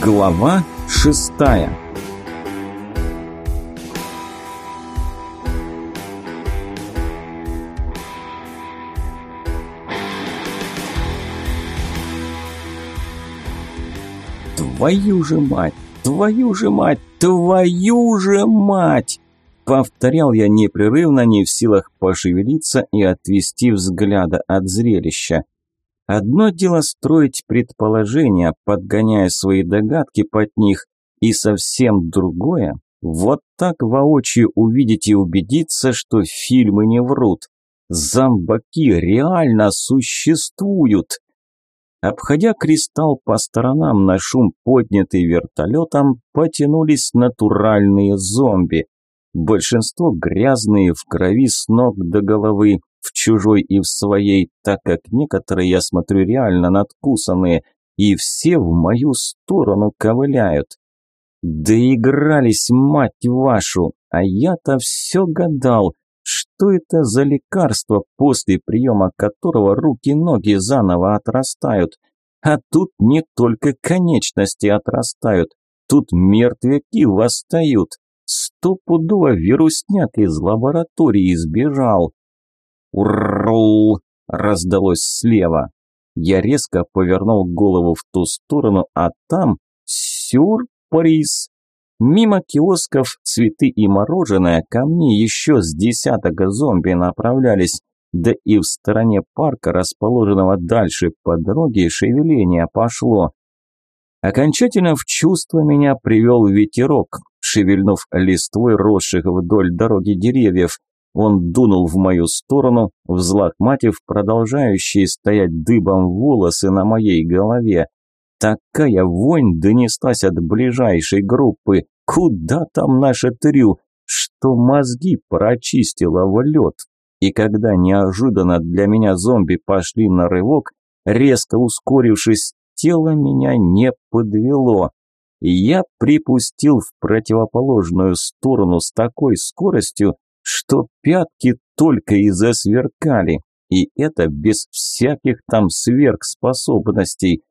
Глава шестая «Твою же мать! Твою же мать! Твою же мать!» Повторял я непрерывно, не в силах пошевелиться и отвести взгляда от зрелища. Одно дело строить предположения, подгоняя свои догадки под них, и совсем другое – вот так воочию увидеть и убедиться, что фильмы не врут. Зомбаки реально существуют. Обходя кристалл по сторонам на шум, поднятый вертолетом, потянулись натуральные зомби. Большинство грязные, в крови с ног до головы, в чужой и в своей, так как некоторые, я смотрю, реально надкусанные, и все в мою сторону ковыляют. Доигрались, мать вашу, а я-то все гадал, что это за лекарство, после приема которого руки-ноги заново отрастают. А тут не только конечности отрастают, тут мертвяки восстают. Стопудово вирусняк из лаборатории сбежал. «Уррррл!» – раздалось слева. Я резко повернул голову в ту сторону, а там сюрприз. Мимо киосков цветы и мороженое ко мне еще с десяток зомби направлялись, да и в стороне парка, расположенного дальше по дороге, шевеление пошло. Окончательно в чувство меня привел ветерок, шевельнув листвой росших вдоль дороги деревьев. Он дунул в мою сторону, взлохматив продолжающие стоять дыбом волосы на моей голове. Такая вонь донеслась от ближайшей группы. Куда там наша трю? Что мозги прочистила в лед. И когда неожиданно для меня зомби пошли на рывок, резко ускорившись, тело меня не подвело. Я припустил в противоположную сторону с такой скоростью, что пятки только и засверкали, и это без всяких там сверхспособностей.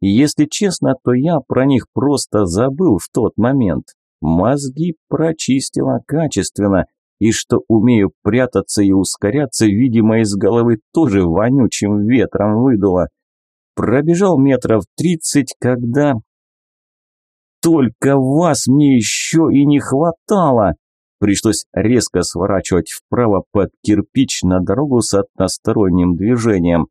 Если честно, то я про них просто забыл в тот момент. Мозги прочистила качественно, и что умею прятаться и ускоряться, видимо, из головы тоже вонючим ветром выдуло. Пробежал метров тридцать, когда... Только вас мне еще и не хватало! Пришлось резко сворачивать вправо под кирпич на дорогу с односторонним движением.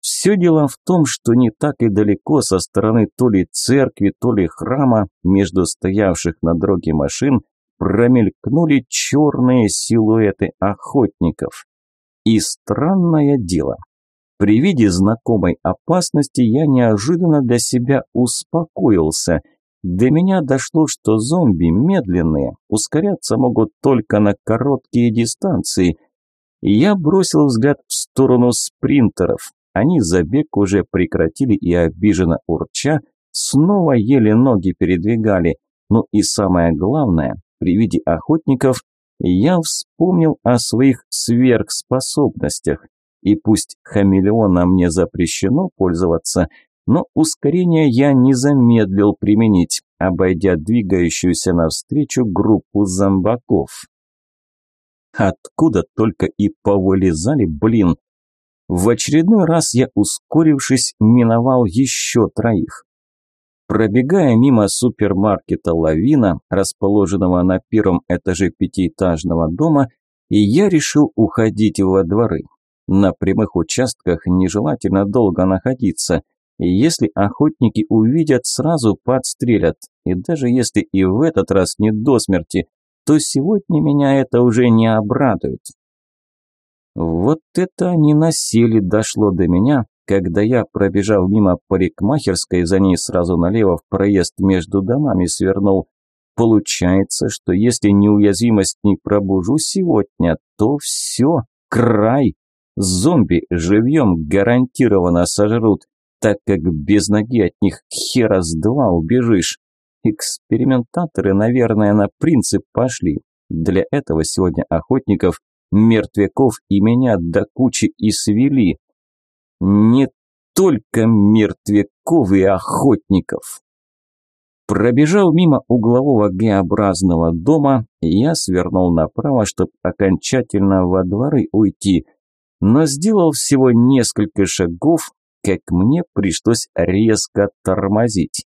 Все дело в том, что не так и далеко со стороны то ли церкви, то ли храма, между стоявших на дороге машин, промелькнули черные силуэты охотников. И странное дело. При виде знакомой опасности я неожиданно для себя успокоился – до меня дошло, что зомби медленные, ускоряться могут только на короткие дистанции. Я бросил взгляд в сторону спринтеров. Они забег уже прекратили и обиженно урча, снова еле ноги передвигали. Ну и самое главное, при виде охотников я вспомнил о своих сверхспособностях. И пусть хамелеона мне запрещено пользоваться – но ускорение я не замедлил применить, обойдя двигающуюся навстречу группу зомбаков. Откуда только и повылезали, блин. В очередной раз я, ускорившись, миновал еще троих. Пробегая мимо супермаркета «Лавина», расположенного на первом этаже пятиэтажного дома, я решил уходить во дворы. На прямых участках нежелательно долго находиться – если охотники увидят, сразу подстрелят. И даже если и в этот раз не до смерти, то сегодня меня это уже не обрадует. Вот это они насели дошло до меня, когда я, пробежав мимо парикмахерской, за ней сразу налево в проезд между домами свернул. Получается, что если неуязвимость не пробужу сегодня, то все, край. Зомби живьем гарантированно сожрут так как без ноги от них хера с два убежишь. Экспериментаторы, наверное, на принцип пошли. Для этого сегодня охотников, мертвяков и меня до кучи и свели. Не только мертвяков и охотников. Пробежав мимо углового Г-образного дома, я свернул направо, чтобы окончательно во дворы уйти, но сделал всего несколько шагов, как мне пришлось резко тормозить.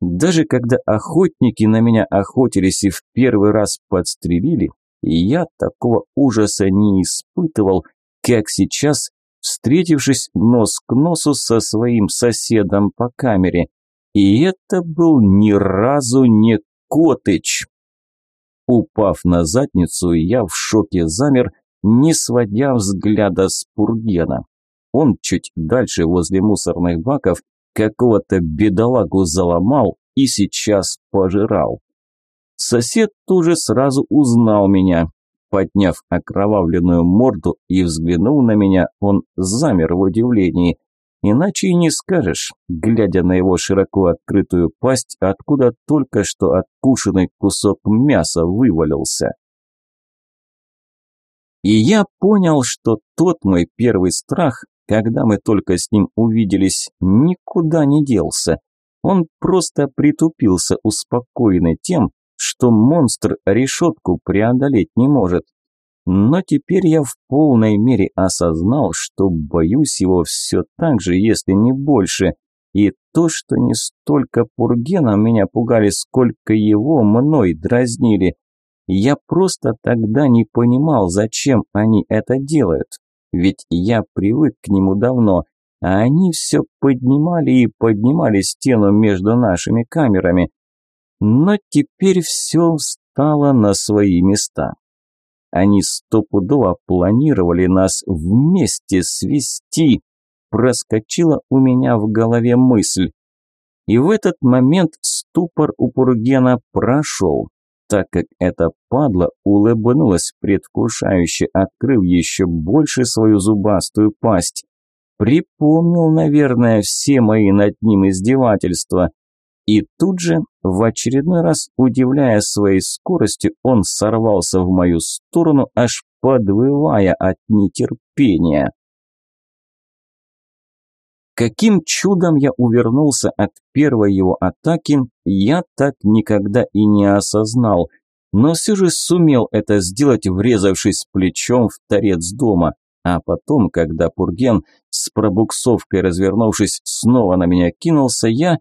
Даже когда охотники на меня охотились и в первый раз подстрелили, я такого ужаса не испытывал, как сейчас, встретившись нос к носу со своим соседом по камере. И это был ни разу не Котыч. Упав на задницу, я в шоке замер, не сводя взгляда с Пургена. Он чуть дальше возле мусорных баков какого-то бедолагу заломал и сейчас пожирал. Сосед тоже сразу узнал меня. Подняв окровавленную морду и взглянув на меня, он замер в удивлении. Иначе и не скажешь, глядя на его широко открытую пасть, откуда только что откушенный кусок мяса вывалился. И я понял, что тот мой первый страх, когда мы только с ним увиделись, никуда не делся. Он просто притупился, успокоенный тем, что монстр решетку преодолеть не может. Но теперь я в полной мере осознал, что боюсь его все так же, если не больше. И то, что не столько Пургена меня пугали, сколько его мной дразнили. Я просто тогда не понимал, зачем они это делают. Ведь я привык к нему давно, а они все поднимали и поднимали стену между нашими камерами. Но теперь все встало на свои места. Они стопудово планировали нас вместе свести. Проскочила у меня в голове мысль. И в этот момент ступор у Пургена прошел, так как эта падла улыбнулась предвкушающе, открыв еще больше свою зубастую пасть. Припомнил, наверное, все мои над ним издевательства. И тут же, в очередной раз удивляя своей скоростью, он сорвался в мою сторону, аж подвывая от нетерпения. Каким чудом я увернулся от первой его атаки, я так никогда и не осознал, но все же сумел это сделать, врезавшись плечом в торец дома. А потом, когда Пурген с пробуксовкой развернувшись снова на меня кинулся, я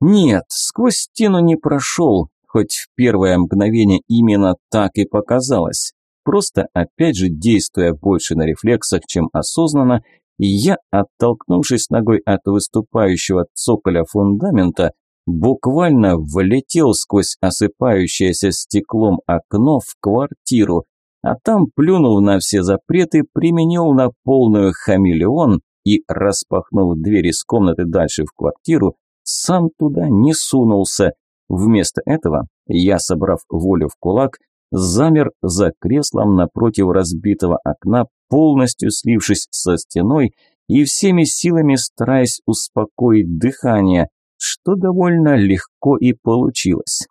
нет, сквозь стену не прошел, хоть в первое мгновение именно так и показалось. Просто, опять же, действуя больше на рефлексах, чем осознанно, я, оттолкнувшись ногой от выступающего цоколя фундамента, буквально влетел сквозь осыпающееся стеклом окно в квартиру, а там, плюнув на все запреты, применил на полную хамелеон и, распахнув дверь из комнаты дальше в квартиру, сам туда не сунулся. Вместо этого я, собрав волю в кулак, замер за креслом напротив разбитого окна, полностью слившись со стеной и всеми силами стараясь успокоить дыхание, что довольно легко и получилось.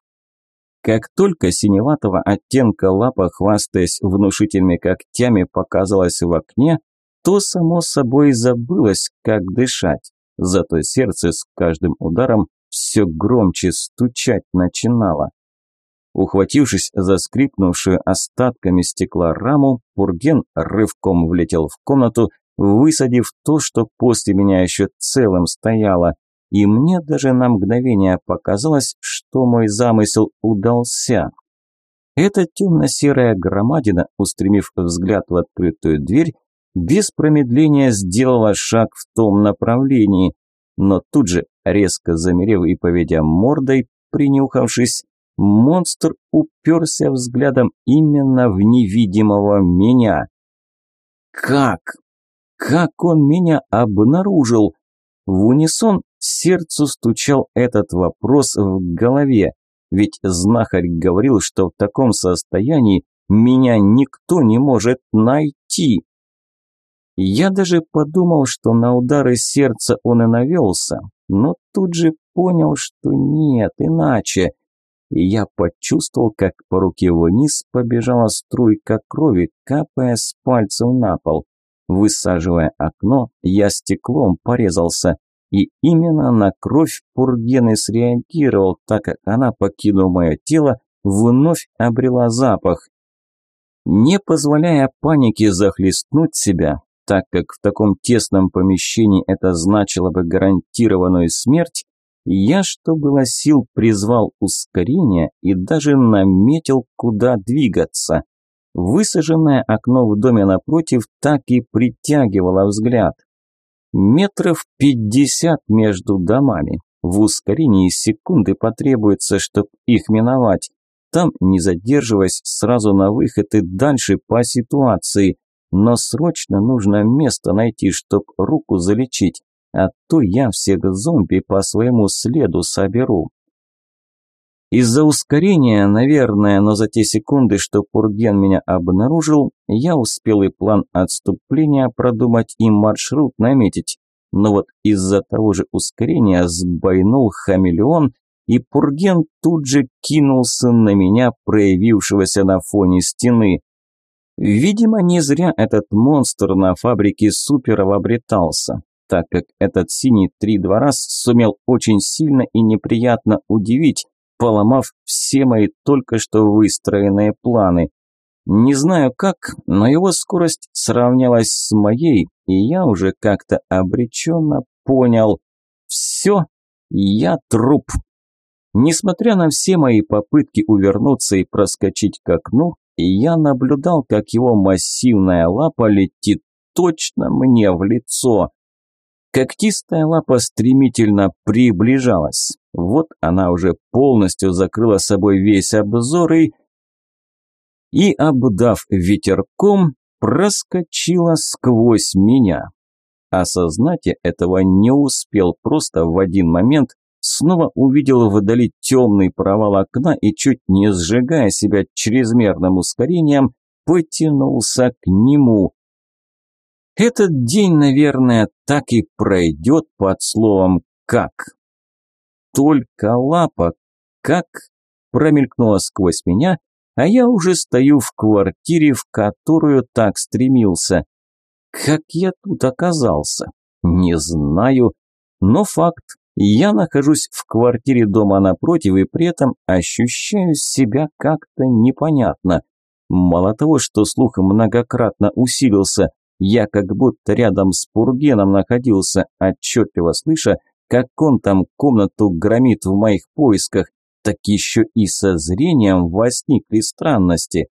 Как только синеватого оттенка лапа, хвастаясь внушительными когтями, показалась в окне, то само собой забылось, как дышать. Зато сердце с каждым ударом все громче стучать начинало. Ухватившись за скрипнувшую остатками стекла раму, Пурген рывком влетел в комнату, высадив то, что после меня еще целым стояло. И мне даже на мгновение показалось, что мой замысел удался. Эта темно-серая громадина, устремив взгляд в открытую дверь, без промедления сделала шаг в том направлении, но тут же, резко замерев и поведя мордой, принюхавшись, монстр уперся взглядом именно в невидимого меня. Как? Как он меня обнаружил? В унисон сердцу стучал этот вопрос в голове, ведь знахарь говорил, что в таком состоянии меня никто не может найти. Я даже подумал, что на удары сердца он и навелся, но тут же понял, что нет, иначе. И я почувствовал, как по руке вниз побежала струйка крови, капая с пальцев на пол. Высаживая окно, я стеклом порезался. и именно на кровь Пурген и среагировал, так как она, покинув мое тело, вновь обрела запах. Не позволяя панике захлестнуть себя, так как в таком тесном помещении это значило бы гарантированную смерть, я, что было сил, призвал ускорение и даже наметил, куда двигаться. Высаженное окно в доме напротив так и притягивало взгляд. Метров пятьдесят между домами. В ускорении секунды потребуется, чтобы их миновать. Там, не задерживаясь, сразу на выход и дальше по ситуации. Но срочно нужно место найти, чтоб руку залечить. А то я всех зомби по своему следу соберу. Из-за ускорения, наверное, но за те секунды, что Пурген меня обнаружил, я успел и план отступления продумать, и маршрут наметить. Но вот из-за того же ускорения сбойнул хамелеон, и Пурген тут же кинулся на меня, проявившегося на фоне стены. Видимо, не зря этот монстр на фабрике суперов обретался, так как этот синий три-два раз сумел очень сильно и неприятно удивить, поломав все мои только что выстроенные планы. Не знаю как, но его скорость сравнялась с моей, и я уже как-то обреченно понял. Все, я труп. Несмотря на все мои попытки увернуться и проскочить к окну, я наблюдал, как его массивная лапа летит точно мне в лицо. Когтистая лапа стремительно приближалась. Вот она уже полностью закрыла собой весь обзор и... И, обдав ветерком, проскочила сквозь меня. Осознать я этого не успел, просто в один момент снова увидел вдали темный провал окна и, чуть не сжигая себя чрезмерным ускорением, потянулся к нему. Этот день, наверное, так и пройдет под словом «как». Только лапа «как» промелькнула сквозь меня, а я уже стою в квартире, в которую так стремился. Как я тут оказался? Не знаю, но факт. Я нахожусь в квартире дома напротив и при этом ощущаю себя как-то непонятно. Мало того, что слух многократно усилился, я как будто рядом с Пургеном находился, отчетливо слыша, как он там комнату громит в моих поисках, так еще и со зрением возникли странности.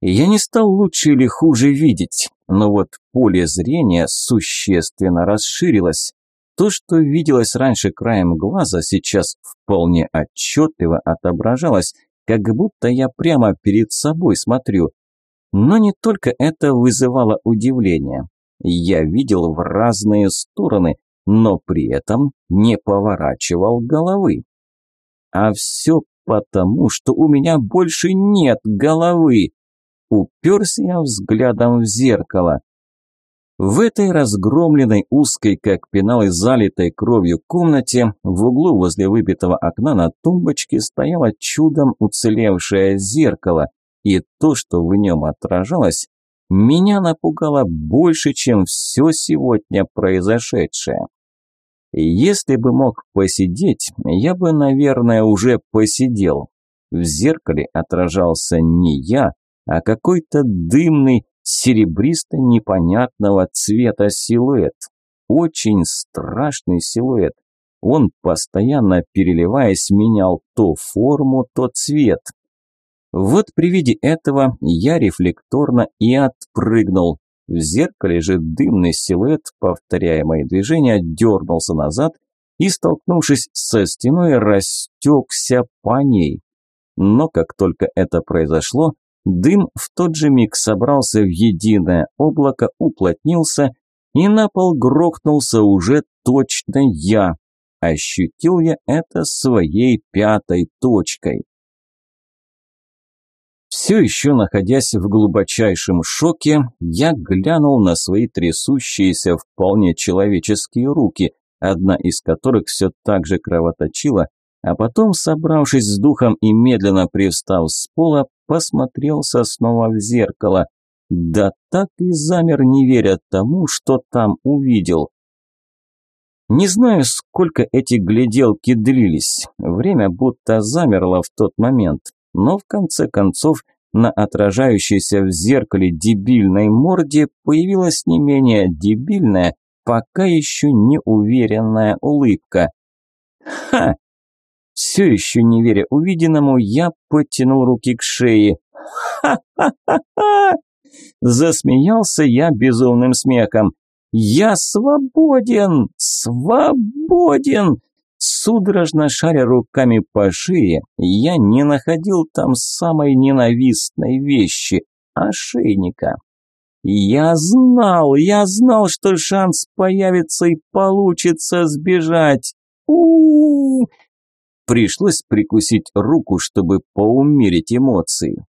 Я не стал лучше или хуже видеть, но вот поле зрения существенно расширилось. То, что виделось раньше краем глаза, сейчас вполне отчетливо отображалось, как будто я прямо перед собой смотрю. Но не только это вызывало удивление. Я видел в разные стороны, но при этом не поворачивал головы. А все потому, что у меня больше нет головы. Уперся я взглядом в зеркало. В этой разгромленной узкой, как пенал и залитой кровью комнате, в углу возле выбитого окна на тумбочке стояло чудом уцелевшее зеркало, и то, что в нем отражалось, меня напугало больше, чем все сегодня произошедшее. Если бы мог посидеть, я бы, наверное, уже посидел. В зеркале отражался не я, а какой-то дымный, серебристо-непонятного цвета силуэт. Очень страшный силуэт. Он, постоянно переливаясь, менял то форму, то цвет. Вот при виде этого я рефлекторно и отпрыгнул. В зеркале же дымный силуэт, повторяя мои движения, дернулся назад и, столкнувшись со стеной, растекся по ней. Но как только это произошло, дым в тот же миг собрался в единое облако, уплотнился, и на пол грохнулся уже точно я. Ощутил я это своей пятой точкой. Все еще находясь в глубочайшем шоке, я глянул на свои трясущиеся вполне человеческие руки, одна из которых все так же кровоточила, а потом, собравшись с духом и медленно привстав с пола, посмотрелся снова в зеркало. Да так и замер, не веря тому, что там увидел. Не знаю, сколько эти гляделки длились. Время будто замерло в тот момент. Но в конце концов на отражающейся в зеркале дебильной морде появилась не менее дебильная, пока еще не уверенная улыбка. Ха! Все еще не веря увиденному, я подтянул руки к шее. Ха-ха-ха-ха! Засмеялся я безумным смехом. Я свободен! Свободен! Судорожно шаря руками по шее, я не находил там самой ненавистной вещи – ошейника. Я знал, я знал, что шанс появится и получится сбежать. У, -у, -у, Пришлось прикусить руку, чтобы поумерить эмоции.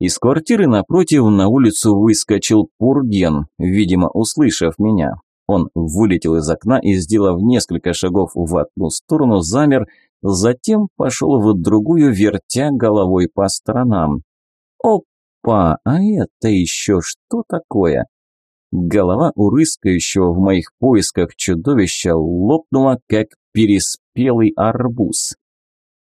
Из квартиры напротив на улицу выскочил Пурген, видимо, услышав меня. Он вылетел из окна и, сделав несколько шагов в одну сторону, замер, затем пошел в другую, вертя головой по сторонам. «Опа! А это еще что такое?» Голова у в моих поисках чудовища лопнула, как переспелый арбуз.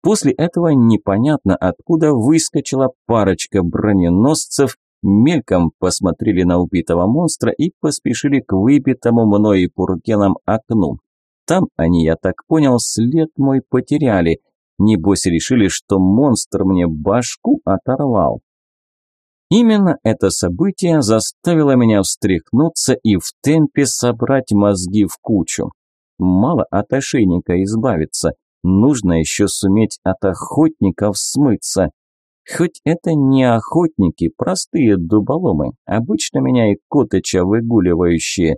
После этого непонятно откуда выскочила парочка броненосцев мельком посмотрели на убитого монстра и поспешили к выбитому мной и Пургеном окну. Там они, я так понял, след мой потеряли. Небось решили, что монстр мне башку оторвал. Именно это событие заставило меня встряхнуться и в темпе собрать мозги в кучу. Мало от ошейника избавиться, нужно еще суметь от охотников смыться. Хоть это не охотники, простые дуболомы, обычно меня и Котыча выгуливающие.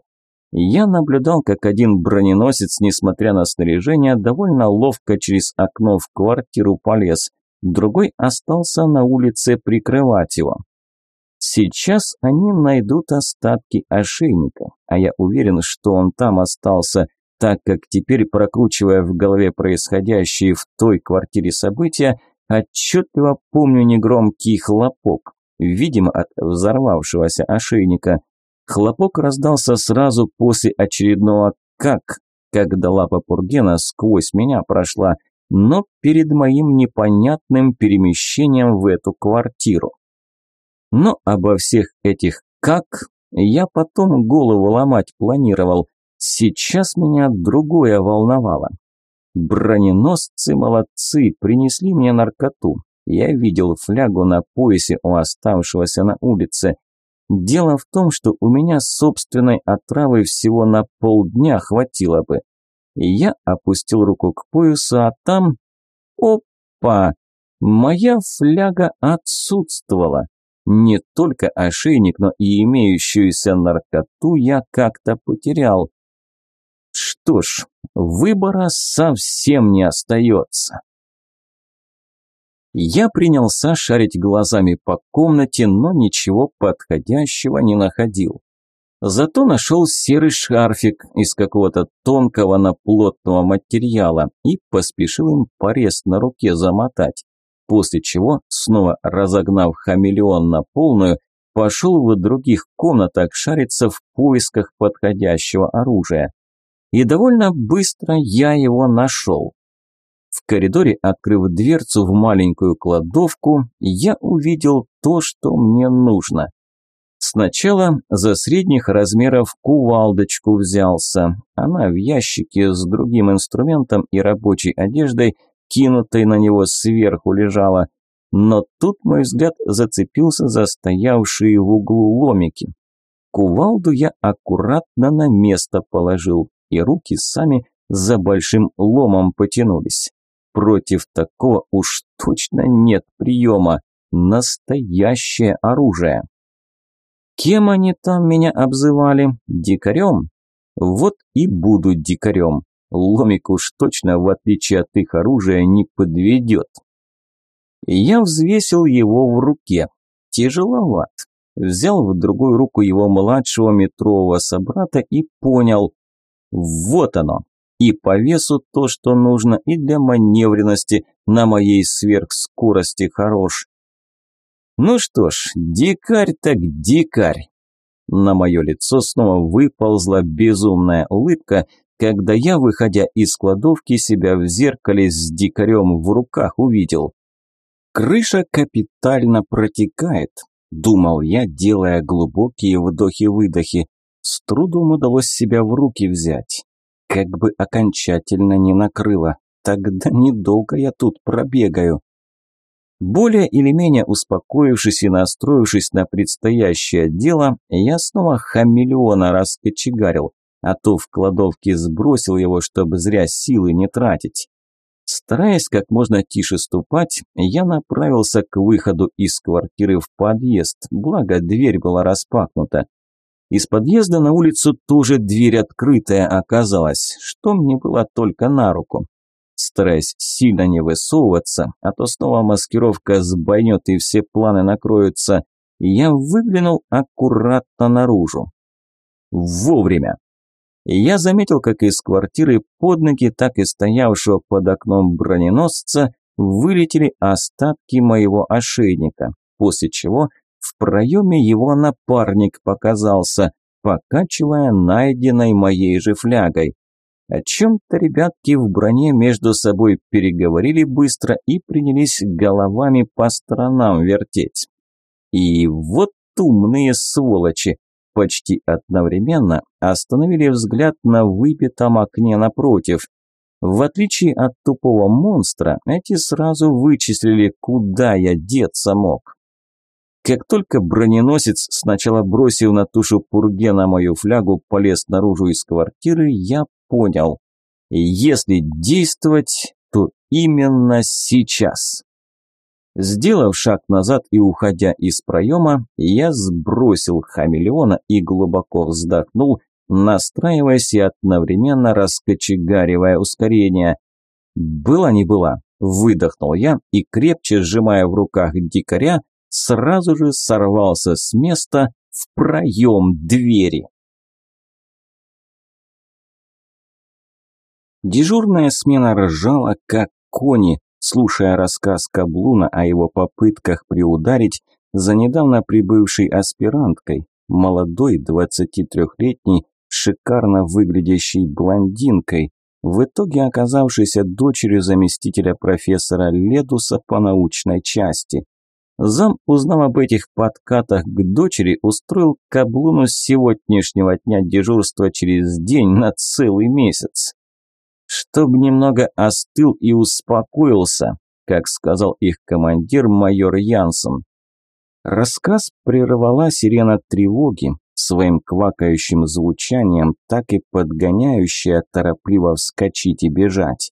Я наблюдал, как один броненосец, несмотря на снаряжение, довольно ловко через окно в квартиру полез, другой остался на улице прикрывать его. Сейчас они найдут остатки ошейника, а я уверен, что он там остался, так как теперь, прокручивая в голове происходящие в той квартире события, Отчетливо помню негромкий хлопок, видимо, от взорвавшегося ошейника. Хлопок раздался сразу после очередного «как», когда лапа Пургена сквозь меня прошла, но перед моим непонятным перемещением в эту квартиру. Но обо всех этих «как» я потом голову ломать планировал. Сейчас меня другое волновало. Броненосцы молодцы, принесли мне наркоту. Я видел флягу на поясе у оставшегося на улице. Дело в том, что у меня собственной отравы всего на полдня хватило бы. Я опустил руку к поясу, а там... Опа! Моя фляга отсутствовала. Не только ошейник, но и имеющуюся наркоту я как-то потерял. Что ж, выбора совсем не остается. Я принялся шарить глазами по комнате, но ничего подходящего не находил. Зато нашел серый шарфик из какого-то тонкого, но плотного материала и поспешил им порез на руке замотать, после чего, снова разогнав хамелеон на полную, пошел в других комнатах шариться в поисках подходящего оружия и довольно быстро я его нашел. В коридоре, открыв дверцу в маленькую кладовку, я увидел то, что мне нужно. Сначала за средних размеров кувалдочку взялся. Она в ящике с другим инструментом и рабочей одеждой, кинутой на него сверху лежала. Но тут мой взгляд зацепился за стоявшие в углу ломики. Кувалду я аккуратно на место положил, и руки сами за большим ломом потянулись. Против такого уж точно нет приема. Настоящее оружие. Кем они там меня обзывали? Дикарем? Вот и буду дикарем. Ломик уж точно, в отличие от их оружия, не подведет. Я взвесил его в руке. Тяжеловат. Взял в другую руку его младшего метрового собрата и понял, вот оно. И по весу то, что нужно, и для маневренности на моей сверхскорости хорош. Ну что ж, дикарь так дикарь. На мое лицо снова выползла безумная улыбка, когда я, выходя из кладовки, себя в зеркале с дикарем в руках увидел. Крыша капитально протекает, думал я, делая глубокие вдохи-выдохи. С трудом удалось себя в руки взять. Как бы окончательно не накрыло, тогда недолго я тут пробегаю. Более или менее успокоившись и настроившись на предстоящее дело, я снова хамелеона раскочегарил, а то в кладовке сбросил его, чтобы зря силы не тратить. Стараясь как можно тише ступать, я направился к выходу из квартиры в подъезд, благо дверь была распахнута. Из подъезда на улицу тоже дверь открытая оказалась, что мне было только на руку. Стараясь сильно не высовываться, а то снова маскировка сбойнет и все планы накроются, я выглянул аккуратно наружу. Вовремя. Я заметил, как из квартиры под ноги, так и стоявшего под окном броненосца вылетели остатки моего ошейника, после чего в проеме его напарник показался, покачивая найденной моей же флягой. О чем-то ребятки в броне между собой переговорили быстро и принялись головами по сторонам вертеть. И вот умные сволочи, почти одновременно остановили взгляд на выпитом окне напротив. В отличие от тупого монстра, эти сразу вычислили, куда я деться мог. Как только броненосец, сначала бросив на тушу Пургена мою флягу, полез наружу из квартиры, я понял. Если действовать, то именно сейчас. Сделав шаг назад и уходя из проема, я сбросил хамелеона и глубоко вздохнул, настраиваясь и одновременно раскочегаривая ускорение. «Была не была», – выдохнул я и, крепче сжимая в руках дикаря, сразу же сорвался с места в проем двери. Дежурная смена ржала, как кони, слушая рассказ Каблуна о его попытках приударить за недавно прибывшей аспиранткой, молодой 23-летней, шикарно выглядящей блондинкой, в итоге оказавшейся дочерью заместителя профессора Ледуса по научной части. Зам, узнав об этих подкатах к дочери, устроил Каблуну с сегодняшнего дня дежурства через день на целый месяц чтобы немного остыл и успокоился, как сказал их командир майор Янсен. Рассказ прервала сирена тревоги, своим квакающим звучанием, так и подгоняющая торопливо вскочить и бежать.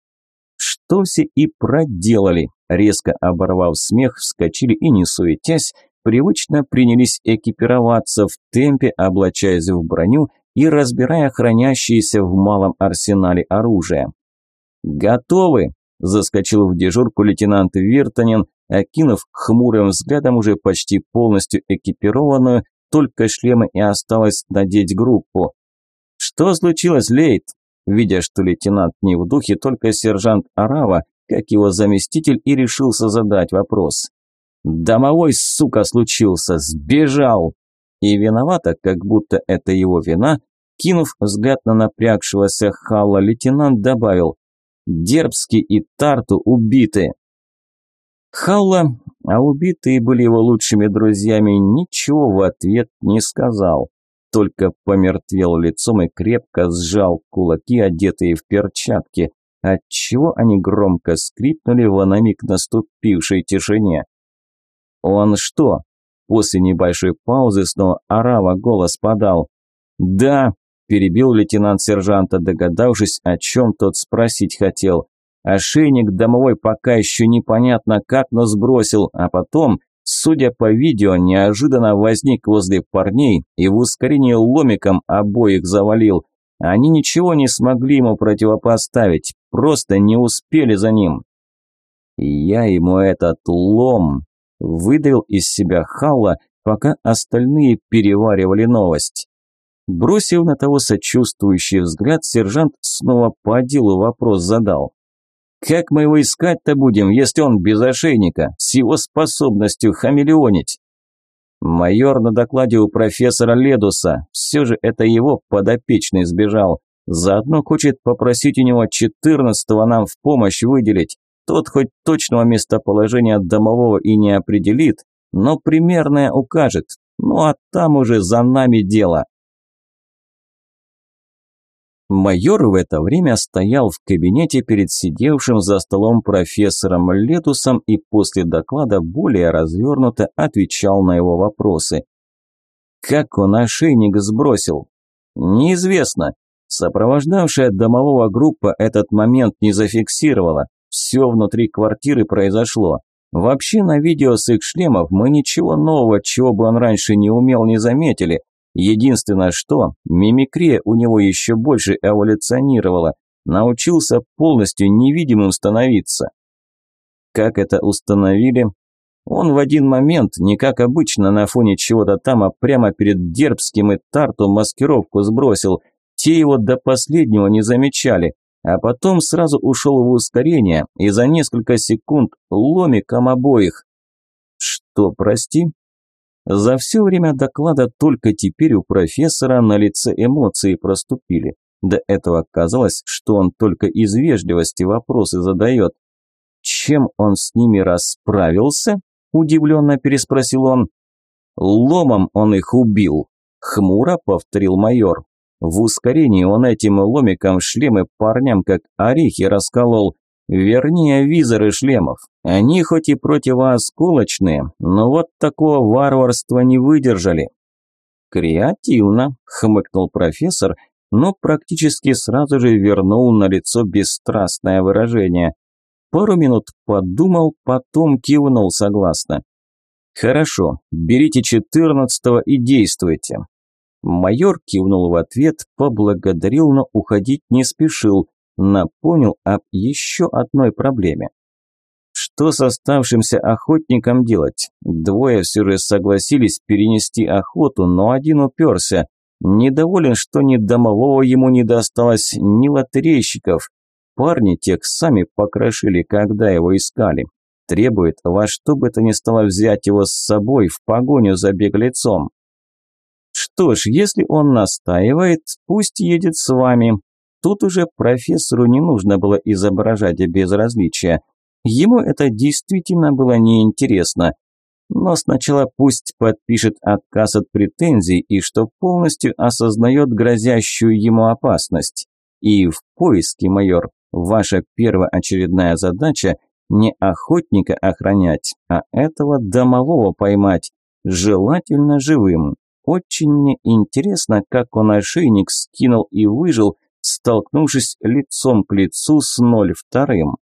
Что все и проделали, резко оборвав смех, вскочили и, не суетясь, привычно принялись экипироваться в темпе, облачаясь в броню и разбирая хранящиеся в малом арсенале оружие. «Готовы!» – заскочил в дежурку лейтенант Виртанин, окинув хмурым взглядом уже почти полностью экипированную, только шлемы и осталось надеть группу. «Что случилось, Лейт?» Видя, что лейтенант не в духе, только сержант Арава, как его заместитель, и решился задать вопрос. «Домовой, сука, случился, сбежал!» И виновата, как будто это его вина, кинув взгляд на напрягшегося Халла, лейтенант добавил «Дербский и Тарту убиты». Халла, а убитые были его лучшими друзьями, ничего в ответ не сказал, только помертвел лицом и крепко сжал кулаки, одетые в перчатки, отчего они громко скрипнули в на миг наступившей тишине. «Он что, После небольшой паузы снова Арава голос подал. «Да», – перебил лейтенант сержанта, догадавшись, о чем тот спросить хотел. Ошейник домовой пока еще непонятно как, но сбросил, а потом, судя по видео, неожиданно возник возле парней и в ускорении ломиком обоих завалил. Они ничего не смогли ему противопоставить, просто не успели за ним. Я ему этот лом выдавил из себя Халла, пока остальные переваривали новость. Бросив на того сочувствующий взгляд, сержант снова по делу вопрос задал. «Как мы его искать-то будем, если он без ошейника, с его способностью хамелеонить?» «Майор на докладе у профессора Ледуса. Все же это его подопечный сбежал. Заодно хочет попросить у него четырнадцатого нам в помощь выделить. Тот хоть точного местоположения домового и не определит, но примерное укажет. Ну а там уже за нами дело. Майор в это время стоял в кабинете перед сидевшим за столом профессором Летусом и после доклада более развернуто отвечал на его вопросы. Как он ошейник сбросил? Неизвестно. Сопровождавшая домового группа этот момент не зафиксировала. Все внутри квартиры произошло. Вообще на видео с их шлемов мы ничего нового, чего бы он раньше не умел, не заметили. Единственное что, мимикрия у него еще больше эволюционировала, научился полностью невидимым становиться. Как это установили? Он в один момент, не как обычно на фоне чего-то там, а прямо перед Дербским и Тарту маскировку сбросил. Те его до последнего не замечали, а потом сразу ушел в ускорение и за несколько секунд ломиком обоих. Что, прости? За все время доклада только теперь у профессора на лице эмоции проступили. До этого казалось, что он только из вежливости вопросы задает. Чем он с ними расправился? Удивленно переспросил он. Ломом он их убил. Хмуро повторил майор. В ускорении он этим ломиком шлемы парням как орехи расколол. Вернее, визоры шлемов. Они хоть и противоосколочные, но вот такого варварства не выдержали. «Креативно», – хмыкнул профессор, но практически сразу же вернул на лицо бесстрастное выражение. Пару минут подумал, потом кивнул согласно. «Хорошо, берите четырнадцатого и действуйте». Майор кивнул в ответ, поблагодарил, но уходить не спешил, напомнил об еще одной проблеме. Что с оставшимся охотником делать? Двое все же согласились перенести охоту, но один уперся. Недоволен, что ни домового ему не досталось, ни лотерейщиков. Парни тех сами покрошили, когда его искали. Требует во что бы то ни стало взять его с собой в погоню за беглецом. Что ж, если он настаивает, пусть едет с вами. Тут уже профессору не нужно было изображать безразличие. Ему это действительно было неинтересно. Но сначала пусть подпишет отказ от претензий и что полностью осознает грозящую ему опасность. И в поиске, майор, ваша первоочередная задача не охотника охранять, а этого домового поймать, желательно живым. Очень мне интересно, как он ошейник скинул и выжил, столкнувшись лицом к лицу с ноль вторым.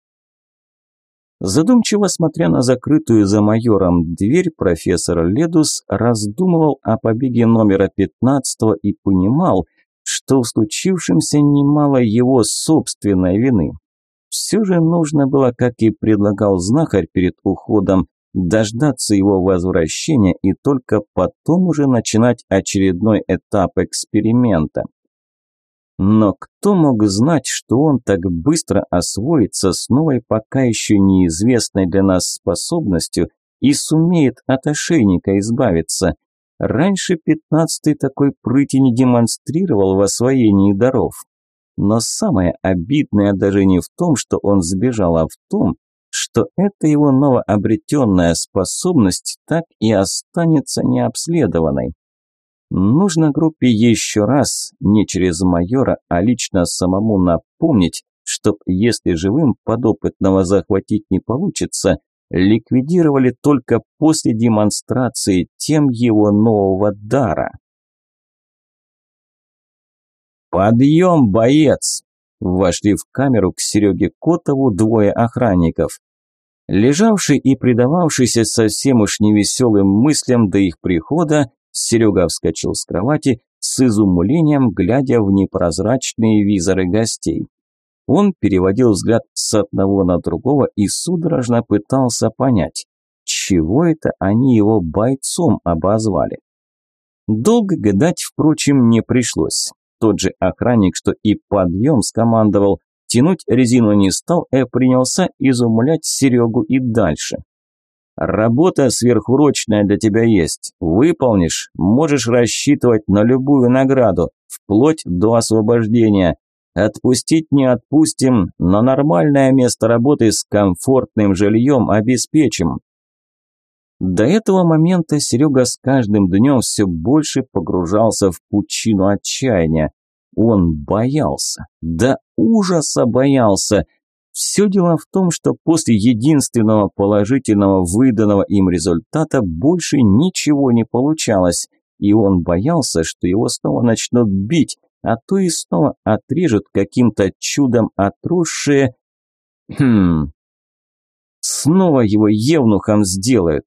Задумчиво смотря на закрытую за майором дверь, профессор Ледус раздумывал о побеге номера 15 и понимал, что в случившемся немало его собственной вины. Все же нужно было, как и предлагал знахарь перед уходом, дождаться его возвращения и только потом уже начинать очередной этап эксперимента. Но кто мог знать, что он так быстро освоится с новой, пока еще неизвестной для нас способностью и сумеет от ошейника избавиться? Раньше пятнадцатый такой прыти не демонстрировал в освоении даров. Но самое обидное даже не в том, что он сбежал, а в том, что эта его новообретенная способность так и останется необследованной. Нужно группе еще раз, не через майора, а лично самому напомнить, чтоб, если живым подопытного захватить не получится, ликвидировали только после демонстрации тем его нового дара. «Подъем, боец!» Вошли в камеру к Сереге Котову двое охранников. Лежавший и предававшийся совсем уж невеселым мыслям до их прихода, Серега вскочил с кровати с изумлением, глядя в непрозрачные визоры гостей. Он переводил взгляд с одного на другого и судорожно пытался понять, чего это они его бойцом обозвали. Долго гадать, впрочем, не пришлось. Тот же охранник, что и подъем скомандовал, тянуть резину не стал и принялся изумлять Серегу и дальше. Работа сверхурочная для тебя есть. Выполнишь, можешь рассчитывать на любую награду, вплоть до освобождения. Отпустить не отпустим, но нормальное место работы с комфортным жильем обеспечим. До этого момента Серега с каждым днем все больше погружался в пучину отчаяния. Он боялся, да ужаса боялся. Все дело в том, что после единственного положительного выданного им результата больше ничего не получалось, и он боялся, что его снова начнут бить, а то и снова отрежут каким-то чудом отросшие... Хм... Снова его евнухом сделают.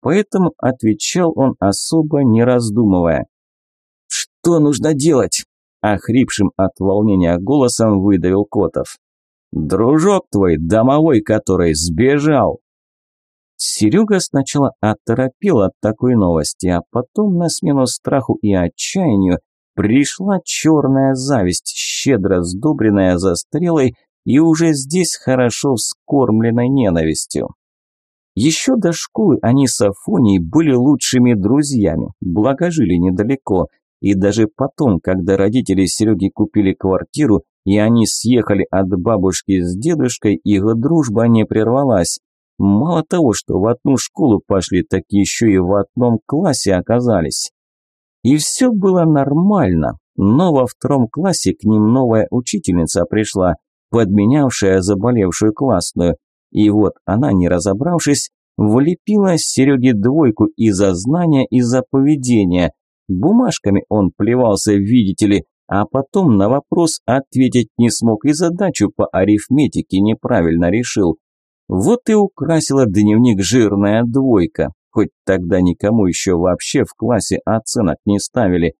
Поэтому отвечал он особо не раздумывая. «Что нужно делать?» Охрипшим от волнения голосом выдавил Котов. «Дружок твой, домовой, который сбежал!» Серега сначала оторопел от такой новости, а потом на смену страху и отчаянию пришла черная зависть, щедро сдобренная застрелой и уже здесь хорошо вскормленной ненавистью. Еще до школы они с Афонией были лучшими друзьями, благо жили недалеко, и даже потом, когда родители Сереги купили квартиру и они съехали от бабушки с дедушкой, их дружба не прервалась. Мало того, что в одну школу пошли, так еще и в одном классе оказались. И все было нормально, но во втором классе к ним новая учительница пришла, подменявшая заболевшую классную. И вот она, не разобравшись, влепила Сереге двойку и за знания, и за поведение. Бумажками он плевался, видите ли, а потом на вопрос ответить не смог и задачу по арифметике неправильно решил. Вот и украсила дневник жирная двойка хоть тогда никому еще вообще в классе оценок не ставили.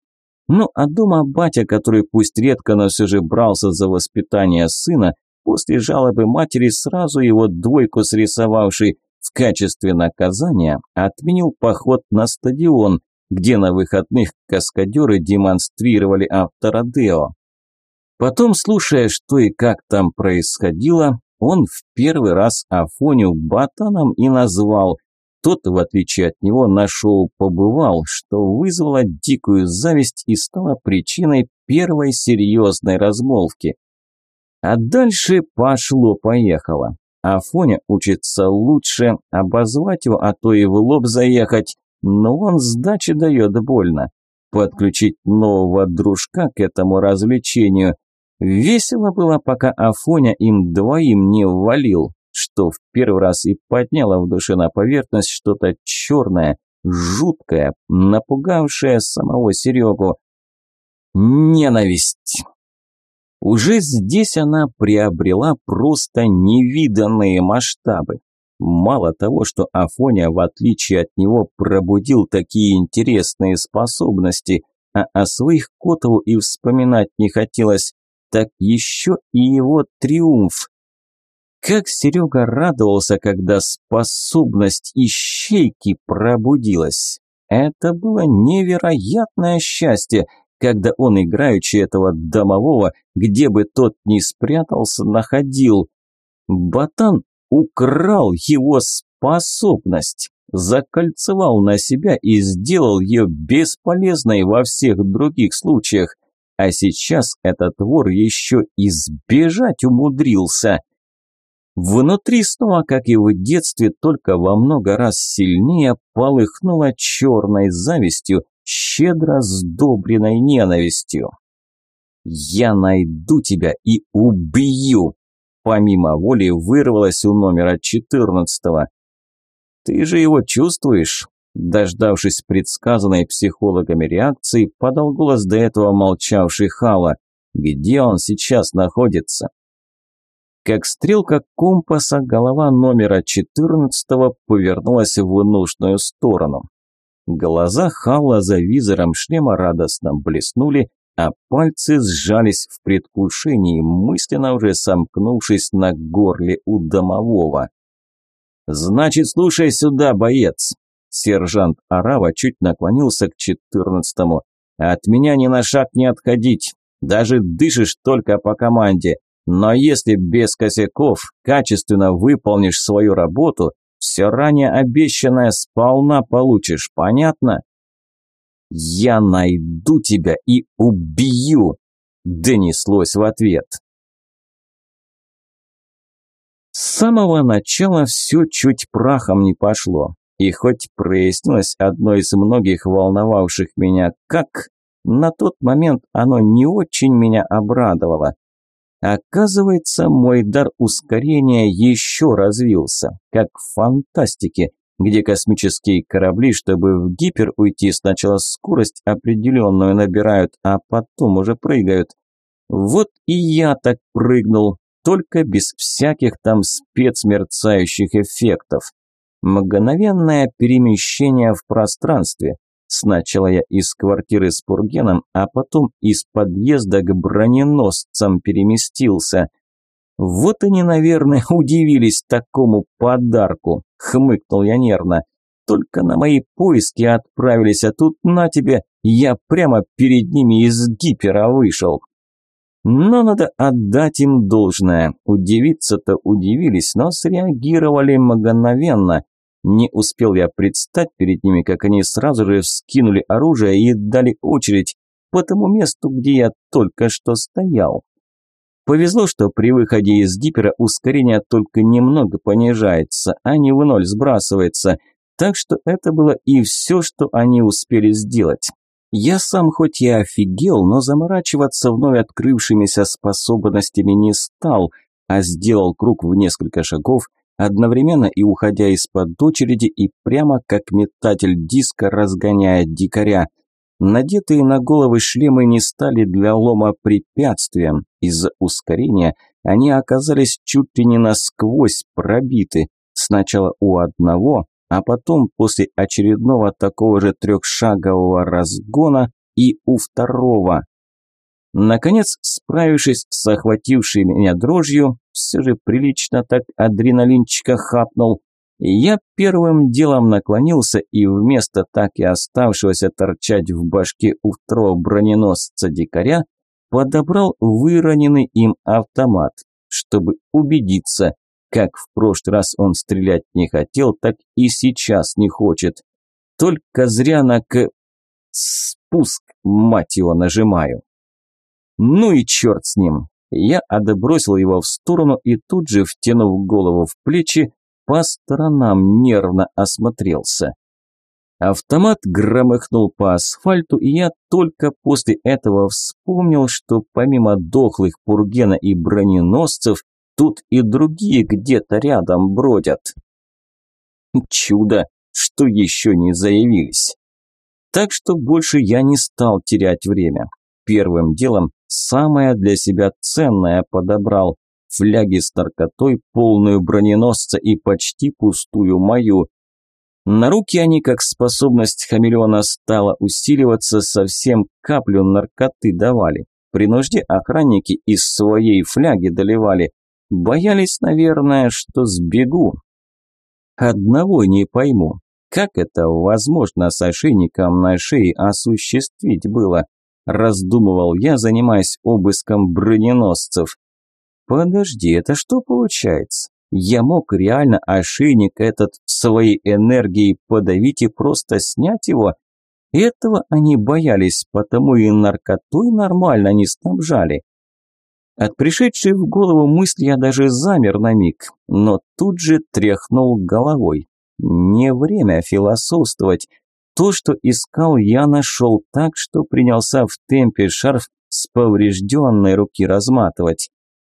Ну а дома батя, который пусть редко, но все же брался за воспитание сына, после жалобы матери сразу его двойку срисовавший, в качестве наказания отменил поход на стадион, где на выходных каскадеры демонстрировали авторадео. Потом, слушая, что и как там происходило, он в первый раз Афоню ботаном и назвал, тот, в отличие от него, на шоу побывал, что вызвало дикую зависть и стало причиной первой серьезной размолвки. А дальше пошло-поехало. Афоня учится лучше, обозвать его, а то и в лоб заехать, но он сдачи дает больно. Подключить нового дружка к этому развлечению. Весело было, пока Афоня им двоим не ввалил что в первый раз и подняло в душе на поверхность что-то черное, жуткое, напугавшее самого Серегу. Ненависть. Уже здесь она приобрела просто невиданные масштабы. Мало того, что Афоня, в отличие от него, пробудил такие интересные способности, а о своих Котову и вспоминать не хотелось, так еще и его триумф. Как Серега радовался, когда способность ищейки пробудилась. Это было невероятное счастье, когда он, играючи этого домового, где бы тот ни спрятался, находил. Ботан украл его способность, закольцевал на себя и сделал ее бесполезной во всех других случаях. А сейчас этот вор еще избежать умудрился – Внутри снова, как и в детстве, только во много раз сильнее полыхнуло черной завистью, щедро сдобренной ненавистью. «Я найду тебя и убью!» Помимо воли вырвалось у номера четырнадцатого. «Ты же его чувствуешь?» Дождавшись предсказанной психологами реакции, подал голос до этого молчавший Хала. «Где он сейчас находится?» Как стрелка компаса, голова номера 14 повернулась в нужную сторону. Глаза Халла за визором шлема радостно блеснули, а пальцы сжались в предвкушении, мысленно уже сомкнувшись на горле у домового. «Значит, слушай сюда, боец!» Сержант Арава чуть наклонился к четырнадцатому. «От меня ни на шаг не отходить. Даже дышишь только по команде. Но если без косяков качественно выполнишь свою работу, все ранее обещанное сполна получишь, понятно? Я найду тебя и убью. донеслось в ответ. С самого начала все чуть прахом не пошло. И хоть прояснилось одно из многих волновавших меня как, на тот момент оно не очень меня обрадовало. Оказывается, мой дар ускорения еще развился, как в фантастике, где космические корабли, чтобы в гипер уйти, сначала скорость определенную набирают, а потом уже прыгают. Вот и я так прыгнул, только без всяких там спецмерцающих эффектов. Мгновенное перемещение в пространстве. Сначала я из квартиры с Пургеном, а потом из подъезда к броненосцам переместился. Вот они, наверное, удивились такому подарку, хмыкнул я нервно. Только на мои поиски отправились, а тут на тебе, я прямо перед ними из гипера вышел. Но надо отдать им должное. Удивиться-то удивились, но среагировали мгновенно. Не успел я предстать перед ними, как они сразу же вскинули оружие и дали очередь по тому месту, где я только что стоял. Повезло, что при выходе из гипера ускорение только немного понижается, а не в ноль сбрасывается, так что это было и все, что они успели сделать. Я сам хоть и офигел, но заморачиваться вновь открывшимися способностями не стал, а сделал круг в несколько шагов, одновременно и уходя из-под очереди и прямо как метатель диска разгоняя дикаря. Надетые на головы шлемы не стали для лома препятствием. Из-за ускорения они оказались чуть ли не насквозь пробиты. Сначала у одного, а потом после очередного такого же трехшагового разгона и у второго. Наконец, справившись с охватившей меня дрожью, все же прилично так адреналинчика хапнул, я первым делом наклонился и вместо так и оставшегося торчать в башке у второго броненосца дикаря, подобрал выроненный им автомат, чтобы убедиться, как в прошлый раз он стрелять не хотел, так и сейчас не хочет. Только зря на к... спуск, мать его, нажимаю. Ну и черт с ним. Я отбросил его в сторону и тут же, втянув голову в плечи, по сторонам нервно осмотрелся. Автомат громыхнул по асфальту, и я только после этого вспомнил, что помимо дохлых Пургена и броненосцев, тут и другие где-то рядом бродят. Чудо, что еще не заявились. Так что больше я не стал терять время. Первым делом самое для себя ценное подобрал. Фляги с наркотой, полную броненосца и почти пустую мою. На руки они, как способность хамелеона стала усиливаться, совсем каплю наркоты давали. При нужде охранники из своей фляги доливали. Боялись, наверное, что сбегу. Одного не пойму. Как это возможно с ошейником на шее осуществить было? Раздумывал я, занимаясь обыском броненосцев. Подожди, это что получается? Я мог реально ошейник этот своей энергией подавить и просто снять его? Этого они боялись, потому и наркотой нормально не снабжали. От пришедшей в голову мысли я даже замер на миг, но тут же тряхнул головой. Не время философствовать. То, что искал, я нашел так, что принялся в темпе шарф с поврежденной руки разматывать.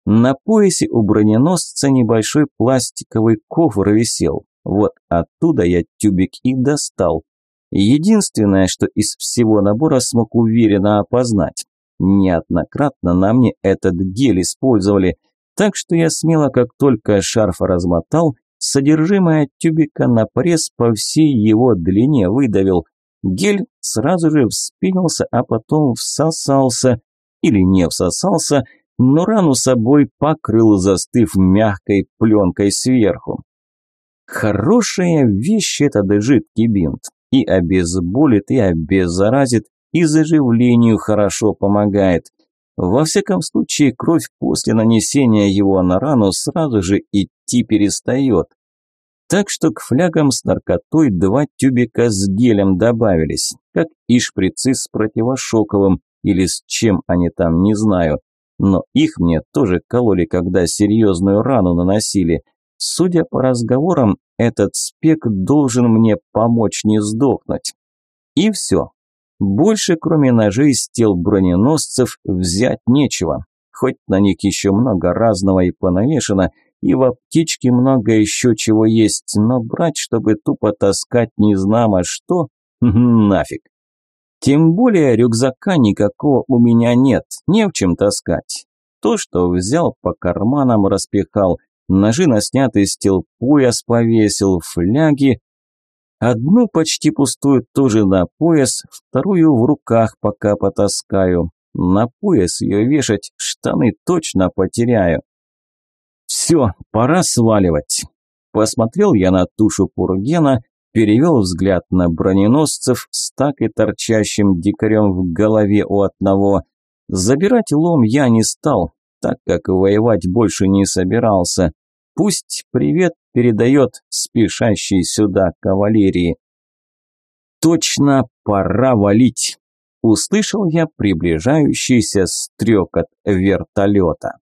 На поясе у броненосца небольшой пластиковый кофр висел. Вот оттуда я тюбик и достал. Единственное, что из всего набора смог уверенно опознать. Неоднократно на мне этот гель использовали, так что я смело, как только шарф размотал, содержимое тюбика на пресс по всей его длине выдавил. Гель сразу же вспенился, а потом всосался, или не всосался, но рану собой покрыл, застыв мягкой пленкой сверху. Хорошая вещь этот жидкий бинт. И обезболит, и обеззаразит, и заживлению хорошо помогает. Во всяком случае, кровь после нанесения его на рану сразу же идти перестает. Так что к флягам с наркотой два тюбика с гелем добавились, как и шприцы с противошоковым, или с чем они там, не знаю. Но их мне тоже кололи, когда серьезную рану наносили. Судя по разговорам, этот спек должен мне помочь не сдохнуть. И все. Больше, кроме ножей с тел броненосцев, взять нечего. Хоть на них еще много разного и понавешено, и в аптечке много еще чего есть, но брать, чтобы тупо таскать незнамо что, нафиг. Тем более рюкзака никакого у меня нет, не в чем таскать. То, что взял, по карманам распихал, ножи на снятый с тел пояс повесил, фляги. Одну почти пустую тоже на пояс, вторую в руках пока потаскаю. На пояс ее вешать, штаны точно потеряю. Все, пора сваливать. Посмотрел я на тушу Пургена, перевел взгляд на броненосцев с так и торчащим дикарем в голове у одного. Забирать лом я не стал, так как воевать больше не собирался. Пусть привет передает спешащий сюда кавалерии. Точно пора валить. Услышал я приближающийся стрекот вертолета.